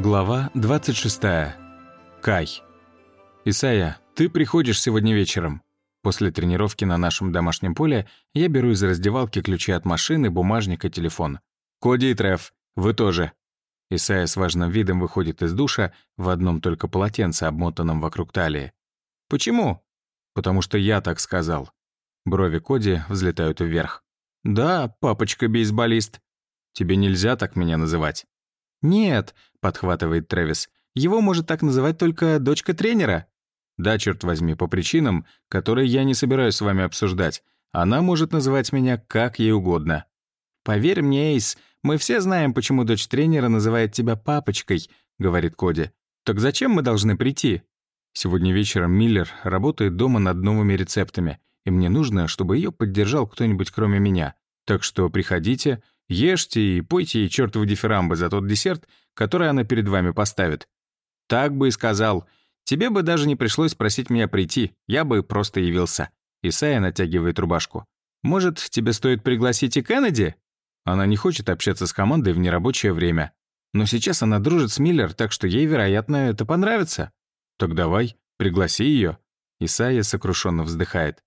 Глава 26. Кай. «Исайя, ты приходишь сегодня вечером». После тренировки на нашем домашнем поле я беру из раздевалки ключи от машины, бумажник и телефон. «Коди и Треф, вы тоже». Исайя с важным видом выходит из душа в одном только полотенце, обмотанном вокруг талии. «Почему?» «Потому что я так сказал». Брови Коди взлетают вверх. «Да, папочка-бейсболист». «Тебе нельзя так меня называть». «Нет», — подхватывает Трэвис, — «его может так называть только дочка тренера». «Да, черт возьми, по причинам, которые я не собираюсь с вами обсуждать. Она может называть меня как ей угодно». «Поверь мне, Эйс, мы все знаем, почему дочь тренера называет тебя папочкой», — говорит Коди. «Так зачем мы должны прийти?» Сегодня вечером Миллер работает дома над новыми рецептами, и мне нужно, чтобы ее поддержал кто-нибудь кроме меня. Так что приходите, Ешьте и пойте ей чертовы дифирамбы за тот десерт, который она перед вами поставит. Так бы и сказал. Тебе бы даже не пришлось просить меня прийти, я бы просто явился. Исайя натягивает рубашку. Может, тебе стоит пригласить и Кеннеди? Она не хочет общаться с командой в нерабочее время. Но сейчас она дружит с Миллер, так что ей, вероятно, это понравится. Так давай, пригласи ее. Исайя сокрушенно вздыхает.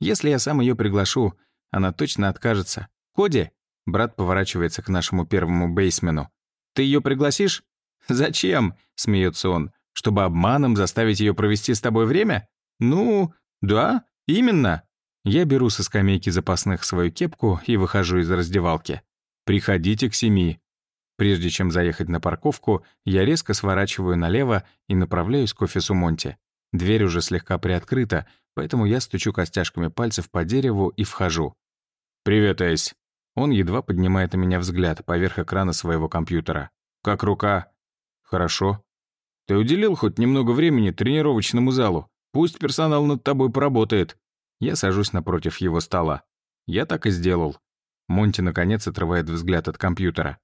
Если я сам ее приглашу, она точно откажется. Коди, Брат поворачивается к нашему первому бейсмену. «Ты ее пригласишь?» «Зачем?» — смеется он. «Чтобы обманом заставить ее провести с тобой время?» «Ну, да, именно». Я беру со скамейки запасных свою кепку и выхожу из раздевалки. «Приходите к семи». Прежде чем заехать на парковку, я резко сворачиваю налево и направляюсь к офису Монти. Дверь уже слегка приоткрыта, поэтому я стучу костяшками пальцев по дереву и вхожу. «Привет, Эйс», он едва поднимает на меня взгляд поверх экрана своего компьютера. «Как рука?» «Хорошо». «Ты уделил хоть немного времени тренировочному залу? Пусть персонал над тобой поработает». Я сажусь напротив его стола. Я так и сделал. Монти, наконец, отрывает взгляд от компьютера.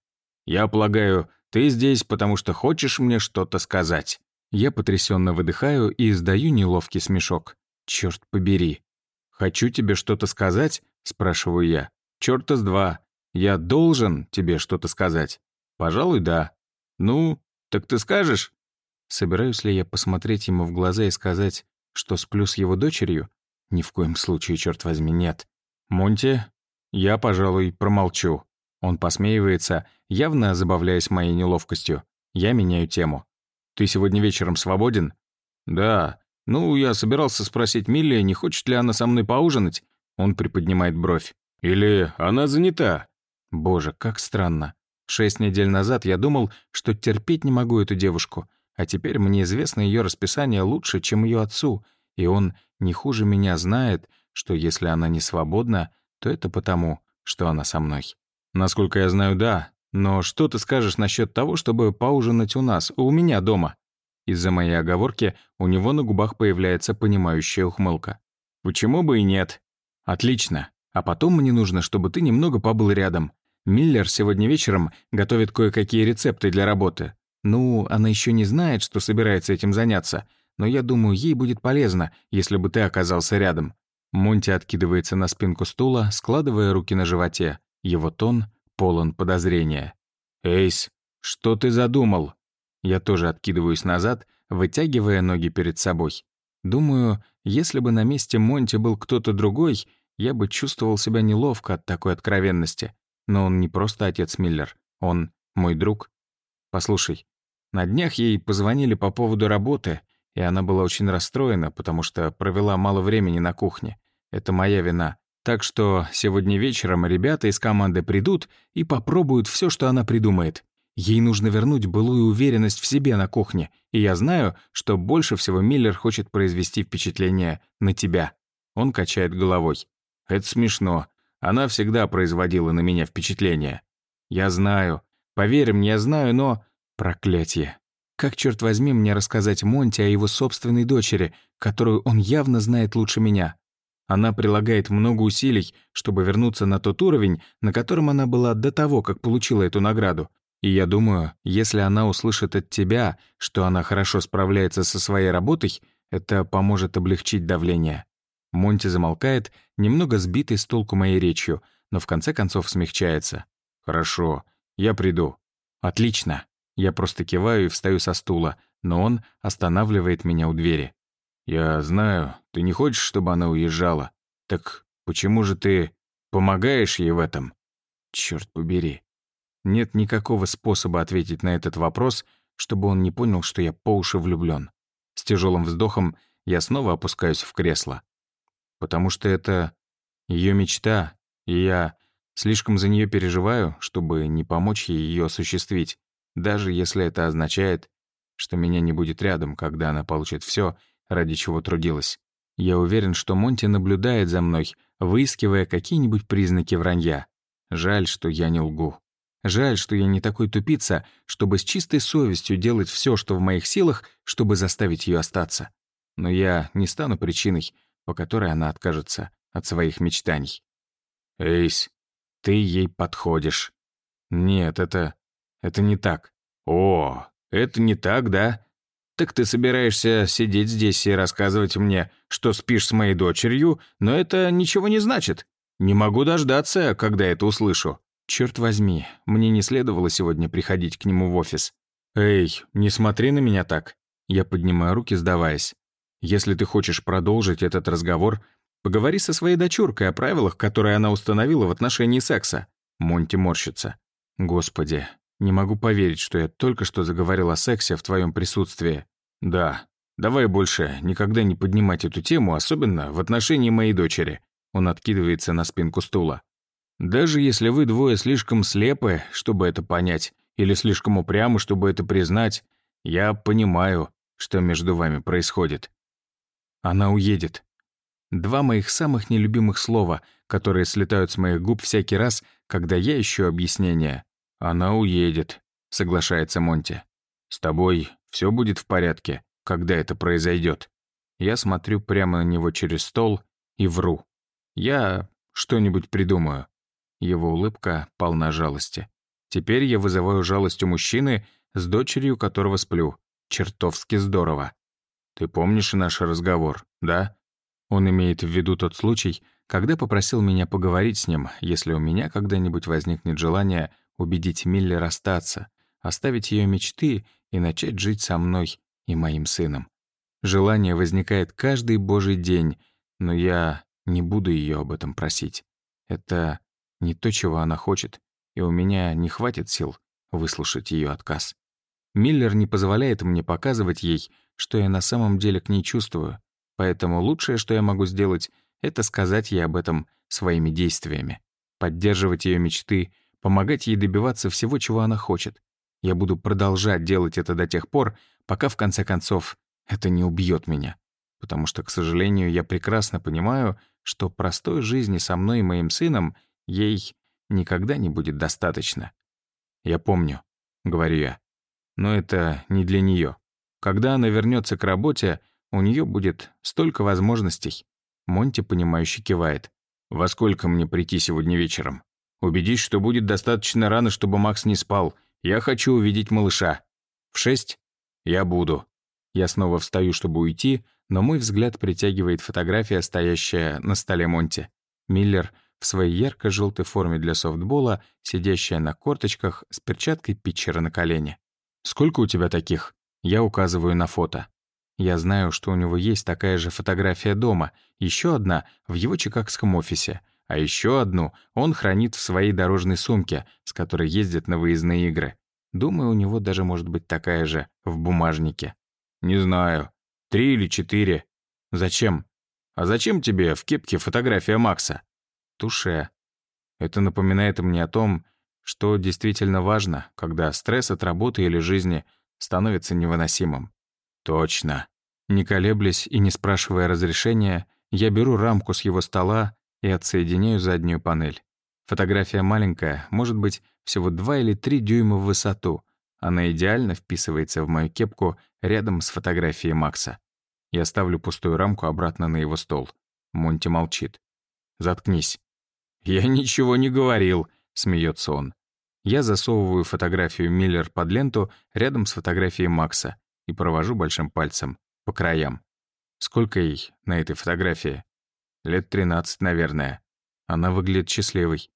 «Я полагаю, ты здесь, потому что хочешь мне что-то сказать». Я потрясенно выдыхаю и издаю неловкий смешок. Черт побери. «Хочу тебе что-то сказать?» — спрашиваю я. Черт с два. Я должен тебе что-то сказать. Пожалуй, да. Ну, так ты скажешь? Собираюсь ли я посмотреть ему в глаза и сказать, что сплю с его дочерью? Ни в коем случае, черт возьми, нет. Монти, я, пожалуй, промолчу. Он посмеивается, явно забавляясь моей неловкостью. Я меняю тему. Ты сегодня вечером свободен? Да. Ну, я собирался спросить Милли, не хочет ли она со мной поужинать. Он приподнимает бровь. Или она занята? Боже, как странно. Шесть недель назад я думал, что терпеть не могу эту девушку, а теперь мне известно ее расписание лучше, чем ее отцу, и он не хуже меня знает, что если она не свободна, то это потому, что она со мной. Насколько я знаю, да. Но что ты скажешь насчет того, чтобы поужинать у нас, у меня дома? Из-за моей оговорки у него на губах появляется понимающая ухмылка. Почему бы и нет? Отлично. А потом мне нужно, чтобы ты немного побыл рядом. Миллер сегодня вечером готовит кое-какие рецепты для работы. Ну, она еще не знает, что собирается этим заняться, но я думаю, ей будет полезно, если бы ты оказался рядом». Монти откидывается на спинку стула, складывая руки на животе. Его тон полон подозрения. «Эйс, что ты задумал?» Я тоже откидываюсь назад, вытягивая ноги перед собой. Думаю, если бы на месте Монти был кто-то другой, я бы чувствовал себя неловко от такой откровенности. Но он не просто отец Миллер. Он мой друг. Послушай, на днях ей позвонили по поводу работы, и она была очень расстроена, потому что провела мало времени на кухне. Это моя вина. Так что сегодня вечером ребята из команды придут и попробуют все, что она придумает. Ей нужно вернуть былую уверенность в себе на кухне, и я знаю, что больше всего Миллер хочет произвести впечатление на тебя. Он качает головой. Это смешно. Она всегда производила на меня впечатление. Я знаю. Поверь мне, я знаю, но... Проклятье. Как, черт возьми, мне рассказать Монти о его собственной дочери, которую он явно знает лучше меня? Она прилагает много усилий, чтобы вернуться на тот уровень, на котором она была до того, как получила эту награду. И я думаю, если она услышит от тебя, что она хорошо справляется со своей работой, это поможет облегчить давление. Монти замолкает, немного сбитый с толку моей речью, но в конце концов смягчается. «Хорошо, я приду». «Отлично». Я просто киваю и встаю со стула, но он останавливает меня у двери. «Я знаю, ты не хочешь, чтобы она уезжала. Так почему же ты помогаешь ей в этом?» Черт побери. Нет никакого способа ответить на этот вопрос, чтобы он не понял, что я по уши влюблен. С тяжелым вздохом я снова опускаюсь в кресло потому что это ее мечта, и я слишком за нее переживаю, чтобы не помочь ей ее осуществить, даже если это означает, что меня не будет рядом, когда она получит все, ради чего трудилась. Я уверен, что Монти наблюдает за мной, выискивая какие-нибудь признаки вранья. Жаль, что я не лгу. Жаль, что я не такой тупица, чтобы с чистой совестью делать все, что в моих силах, чтобы заставить ее остаться. Но я не стану причиной, по которой она откажется от своих мечтаний. «Эйс, ты ей подходишь». «Нет, это... это не так». «О, это не так, да? Так ты собираешься сидеть здесь и рассказывать мне, что спишь с моей дочерью, но это ничего не значит. Не могу дождаться, когда это услышу». Черт возьми, мне не следовало сегодня приходить к нему в офис. «Эй, не смотри на меня так». Я поднимаю руки, сдаваясь. Если ты хочешь продолжить этот разговор, поговори со своей дочуркой о правилах, которые она установила в отношении секса». Монти морщится. «Господи, не могу поверить, что я только что заговорил о сексе в твоем присутствии. Да, давай больше никогда не поднимать эту тему, особенно в отношении моей дочери». Он откидывается на спинку стула. «Даже если вы двое слишком слепы, чтобы это понять, или слишком упрямы, чтобы это признать, я понимаю, что между вами происходит. Она уедет. Два моих самых нелюбимых слова, которые слетают с моих губ всякий раз, когда я ищу объяснение. «Она уедет», — соглашается Монти. «С тобой все будет в порядке, когда это произойдет. Я смотрю прямо на него через стол и вру. Я что-нибудь придумаю. Его улыбка полна жалости. Теперь я вызываю жалость у мужчины, с дочерью которого сплю. Чертовски здорово. Ты помнишь наш разговор, да? Он имеет в виду тот случай, когда попросил меня поговорить с ним, если у меня когда-нибудь возникнет желание убедить Милли расстаться, оставить ее мечты и начать жить со мной и моим сыном. Желание возникает каждый божий день, но я не буду ее об этом просить. Это не то, чего она хочет, и у меня не хватит сил выслушать ее отказ. Миллер не позволяет мне показывать ей, что я на самом деле к ней чувствую, поэтому лучшее, что я могу сделать, это сказать ей об этом своими действиями, поддерживать ее мечты, помогать ей добиваться всего, чего она хочет. Я буду продолжать делать это до тех пор, пока в конце концов это не убьет меня. Потому что, к сожалению, я прекрасно понимаю, что простой жизни со мной и моим сыном ей никогда не будет достаточно. «Я помню», — говорю я, — «но это не для нее. Когда она вернется к работе, у нее будет столько возможностей. Монти, понимающе кивает. «Во сколько мне прийти сегодня вечером? Убедись, что будет достаточно рано, чтобы Макс не спал. Я хочу увидеть малыша. В шесть? Я буду». Я снова встаю, чтобы уйти, но мой взгляд притягивает фотография, стоящая на столе Монти. Миллер в своей ярко-желтой форме для софтбола, сидящая на корточках с перчаткой питчера на колене. «Сколько у тебя таких?» Я указываю на фото. Я знаю, что у него есть такая же фотография дома, еще одна в его чикагском офисе, а еще одну он хранит в своей дорожной сумке, с которой ездит на выездные игры. Думаю, у него даже может быть такая же в бумажнике. «Не знаю. Три или четыре. Зачем? А зачем тебе в кепке фотография Макса?» «Туше. Это напоминает мне о том, что действительно важно, когда стресс от работы или жизни – становится невыносимым. Точно. Не колеблясь и не спрашивая разрешения, я беру рамку с его стола и отсоединяю заднюю панель. Фотография маленькая, может быть, всего 2 или 3 дюйма в высоту. Она идеально вписывается в мою кепку рядом с фотографией Макса. Я ставлю пустую рамку обратно на его стол. Монти молчит. «Заткнись». «Я ничего не говорил», — смеется он. Я засовываю фотографию Миллер под ленту рядом с фотографией Макса и провожу большим пальцем по краям. Сколько ей на этой фотографии? Лет 13, наверное. Она выглядит счастливой.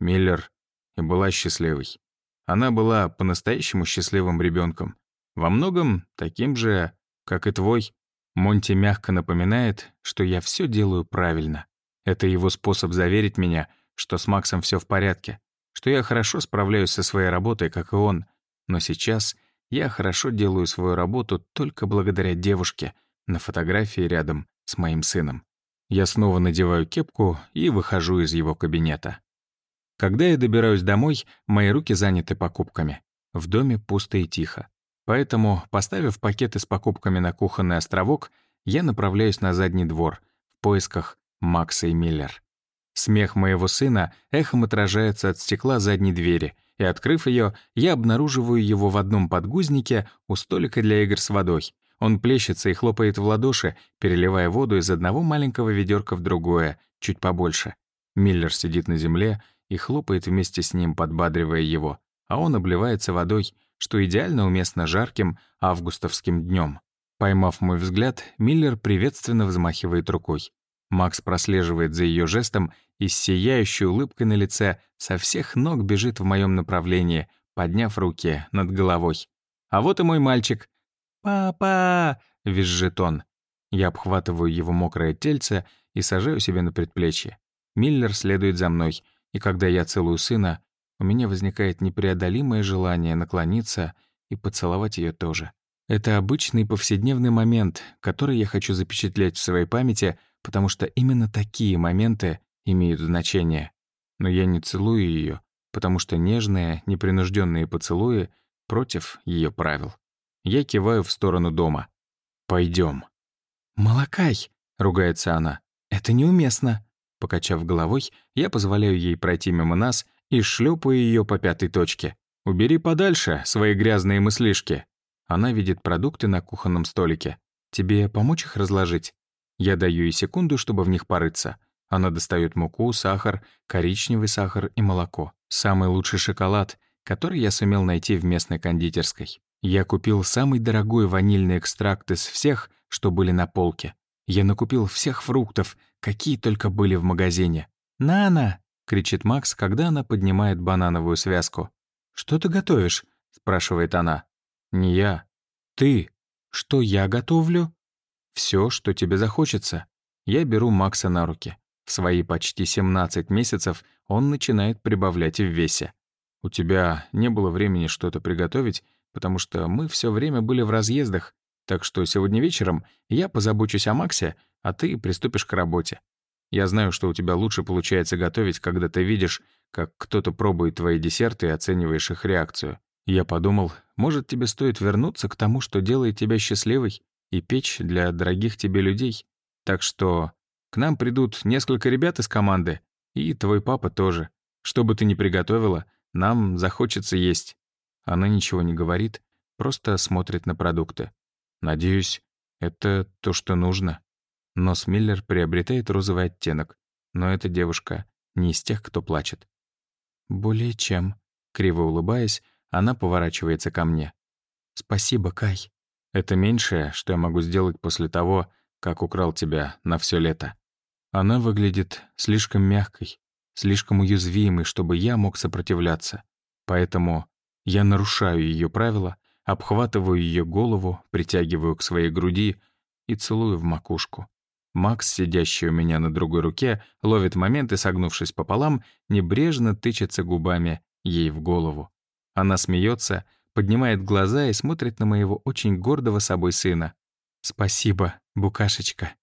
Миллер и была счастливой. Она была по-настоящему счастливым ребенком. Во многом таким же, как и твой. Монти мягко напоминает, что я все делаю правильно. Это его способ заверить меня, что с Максом все в порядке, что я хорошо справляюсь со своей работой, как и он, но сейчас я хорошо делаю свою работу только благодаря девушке на фотографии рядом с моим сыном. Я снова надеваю кепку и выхожу из его кабинета. Когда я добираюсь домой, мои руки заняты покупками. В доме пусто и тихо. Поэтому, поставив пакеты с покупками на кухонный островок, я направляюсь на задний двор в поисках Макса и Миллер. Смех моего сына эхом отражается от стекла задней двери, и, открыв ее, я обнаруживаю его в одном подгузнике у столика для игр с водой. Он плещется и хлопает в ладоши, переливая воду из одного маленького ведерка в другое, чуть побольше. Миллер сидит на земле и хлопает вместе с ним, подбадривая его, а он обливается водой, что идеально уместно жарким августовским днем. Поймав мой взгляд, Миллер приветственно взмахивает рукой. Макс прослеживает за ее жестом и с сияющей улыбкой на лице со всех ног бежит в моем направлении, подняв руки над головой. «А вот и мой мальчик!» «Папа!» — визжит он. Я обхватываю его мокрое тельце и сажаю себе на предплечье. Миллер следует за мной, и когда я целую сына, у меня возникает непреодолимое желание наклониться и поцеловать ее тоже. Это обычный повседневный момент, который я хочу запечатлеть в своей памяти — потому что именно такие моменты имеют значение. Но я не целую ее, потому что нежные, непринужденные поцелуи против ее правил. Я киваю в сторону дома. Пойдем. «Молокай!» — ругается она. «Это неуместно!» Покачав головой, я позволяю ей пройти мимо нас и шлепаю ее по пятой точке. «Убери подальше свои грязные мыслишки!» Она видит продукты на кухонном столике. «Тебе помочь их разложить?» Я даю ей секунду, чтобы в них порыться. Она достает муку, сахар, коричневый сахар и молоко. Самый лучший шоколад, который я сумел найти в местной кондитерской. Я купил самый дорогой ванильный экстракт из всех, что были на полке. Я накупил всех фруктов, какие только были в магазине. «Нана!» — кричит Макс, когда она поднимает банановую связку. «Что ты готовишь?» — спрашивает она. «Не я. Ты. Что я готовлю?» Все, что тебе захочется. Я беру Макса на руки. В свои почти 17 месяцев он начинает прибавлять в весе. У тебя не было времени что-то приготовить, потому что мы все время были в разъездах, так что сегодня вечером я позабочусь о Максе, а ты приступишь к работе. Я знаю, что у тебя лучше получается готовить, когда ты видишь, как кто-то пробует твои десерты и оцениваешь их реакцию. Я подумал, может, тебе стоит вернуться к тому, что делает тебя счастливой? и печь для дорогих тебе людей. Так что к нам придут несколько ребят из команды, и твой папа тоже. Что бы ты ни приготовила, нам захочется есть». Она ничего не говорит, просто смотрит на продукты. «Надеюсь, это то, что нужно». Нос Миллер приобретает розовый оттенок, но эта девушка не из тех, кто плачет. «Более чем», — криво улыбаясь, она поворачивается ко мне. «Спасибо, Кай». Это меньшее, что я могу сделать после того, как украл тебя на все лето. Она выглядит слишком мягкой, слишком уязвимой, чтобы я мог сопротивляться. Поэтому я нарушаю ее правила, обхватываю ее голову, притягиваю к своей груди и целую в макушку. Макс, сидящий у меня на другой руке, ловит момент и, согнувшись пополам, небрежно тычется губами ей в голову. Она смеется, поднимает глаза и смотрит на моего очень гордого собой сына. «Спасибо, букашечка»,